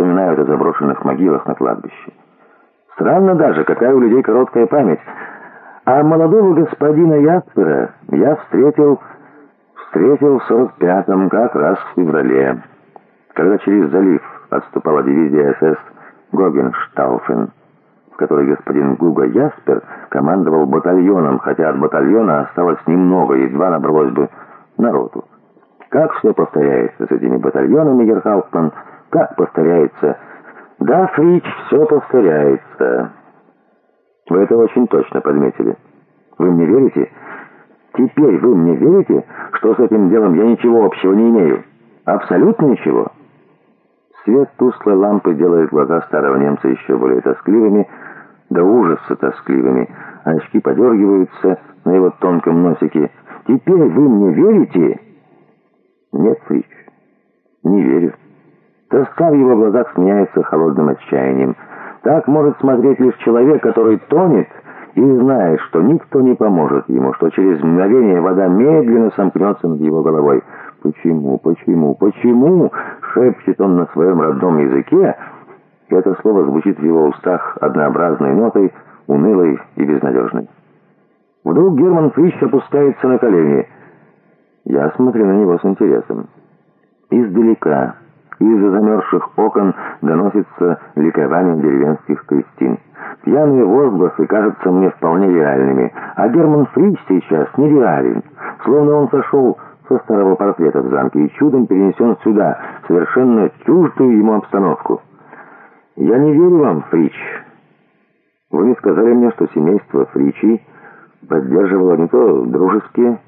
вспоминают о заброшенных могилах на кладбище. Странно даже, какая у людей короткая память. А молодого господина Яспера я встретил, встретил в 45-м, как раз в феврале, когда через залив отступала дивизия СС Гогенштауфен, в которой господин Гуга Яспер командовал батальоном, хотя от батальона осталось немного, едва набралось бы народу. Как все повторяется с этими батальонами, Герхауптман, как повторяется... Да, Фрич, все повторяется. Вы это очень точно подметили. Вы мне верите? Теперь вы мне верите, что с этим делом я ничего общего не имею? Абсолютно ничего. Свет тусклой лампы делает глаза старого немца еще более тоскливыми, до ужаса тоскливыми. Очки подергиваются на его тонком носике. «Теперь вы мне верите?» «Нет, Фрич, не верю». Тоска в его глазах сменяется холодным отчаянием. Так может смотреть лишь человек, который тонет и знает, что никто не поможет ему, что через мгновение вода медленно сомкнется над его головой. «Почему? Почему? Почему?» — шепчет он на своем родном языке, это слово звучит в его устах однообразной нотой, унылой и безнадежной. Вдруг Герман Фрищ опускается на колени. Я смотрю на него с интересом. Издалека, из-за замерзших окон, доносится ликование деревенских крестин. Пьяные возгласы кажутся мне вполне реальными, а Герман Фрищ сейчас нереален, словно он сошел со старого портрета в замке и чудом перенесен сюда, совершенно чуждую ему обстановку. «Я не верю вам, Фрич. Вы не сказали мне, что семейство Фричи поддерживало не то дружеские,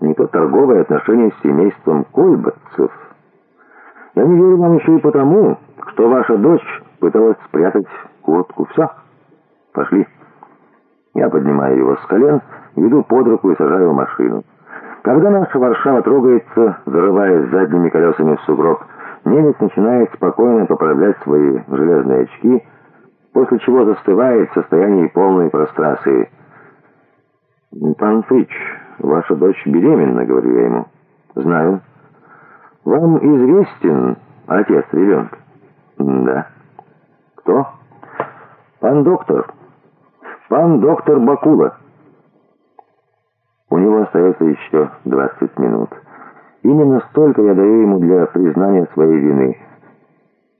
не то торговые отношения с семейством Кольбатцев. Я не верю вам еще и потому, что ваша дочь пыталась спрятать куртку. Все, пошли». Я поднимаю его с колен, веду под руку и сажаю в машину. Когда наша Варшава трогается, зарываясь задними колесами в сугроб, немец начинает спокойно поправлять свои железные очки, после чего застывает в состоянии полной прострации. «Пан Фрич, ваша дочь беременна», — говорю я ему. «Знаю». «Вам известен отец ребенка?» «Да». «Кто?» «Пан доктор. Пан доктор Бакула». У него остается еще 20 минут. Именно столько я даю ему для признания своей вины.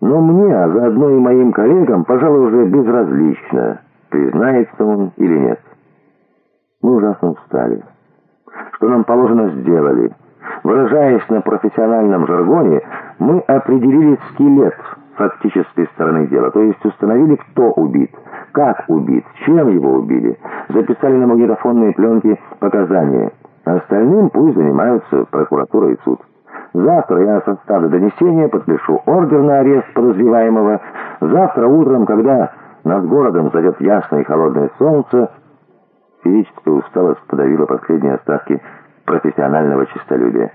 Но мне, а заодно и моим коллегам, пожалуй, уже безразлично, признается он или нет. Мы ужасно устали. Что нам положено, сделали. Выражаясь на профессиональном жаргоне, мы определили скелет фактической стороны дела, то есть установили, кто убит, как убит, чем его убили, записали на магнитофонные пленки показания. Остальным пусть занимаются прокуратура и суд. Завтра я составлю донесение, подпишу ордер на арест подозреваемого. Завтра утром, когда над городом зайдет ясное и холодное солнце, физическая усталость подавила последние остатки профессионального честолюбия.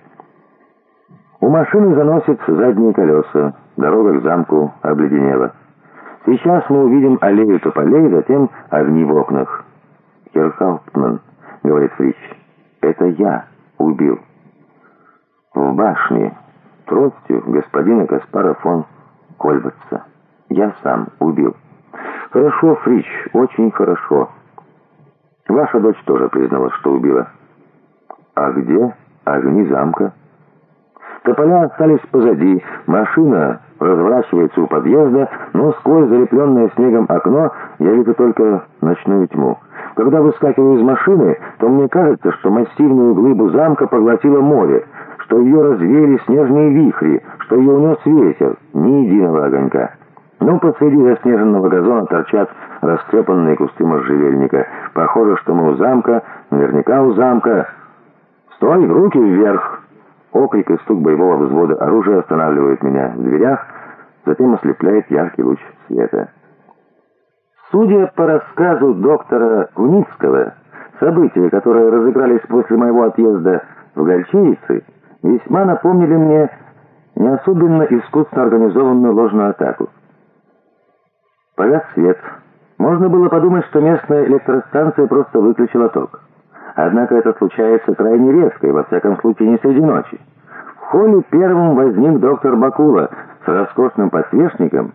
У машины заносит задние колеса. Дорога к замку обледенела. Сейчас мы увидим аллею тополей, затем огни в окнах. «Херхауптман», — говорит Фрич, — «это я убил». В башне тростью господина Каспара фон Кольбатца. Я сам убил. Хорошо, Фрич, очень хорошо. Ваша дочь тоже призналась, что убила. А где огни замка? Тополя остались позади, машина разворачивается у подъезда, но сквозь залепленное снегом окно я вижу только ночную тьму. Когда выскакиваю из машины, то мне кажется, что массивную глыбу замка поглотило море, что ее развеяли снежные вихри, что ее унес ветер, ни единого огонька. Но посреди заснеженного газона торчат растрепанные кусты можжевельника. Похоже, что мы у замка, наверняка у замка. «Стой, руки вверх!» Окрик и стук боевого взвода оружия останавливают меня в дверях, затем ослепляет яркий луч света. Судя по рассказу доктора Куницкого, события, которые разыгрались после моего отъезда в Гольчевицы, весьма напомнили мне не особенно искусно организованную ложную атаку. Погас свет. Можно было подумать, что местная электростанция просто выключила ток. Однако это случается крайне резко и, во всяком случае, не среди ночи. В холле первым возник доктор Бакула с роскошным подсвечником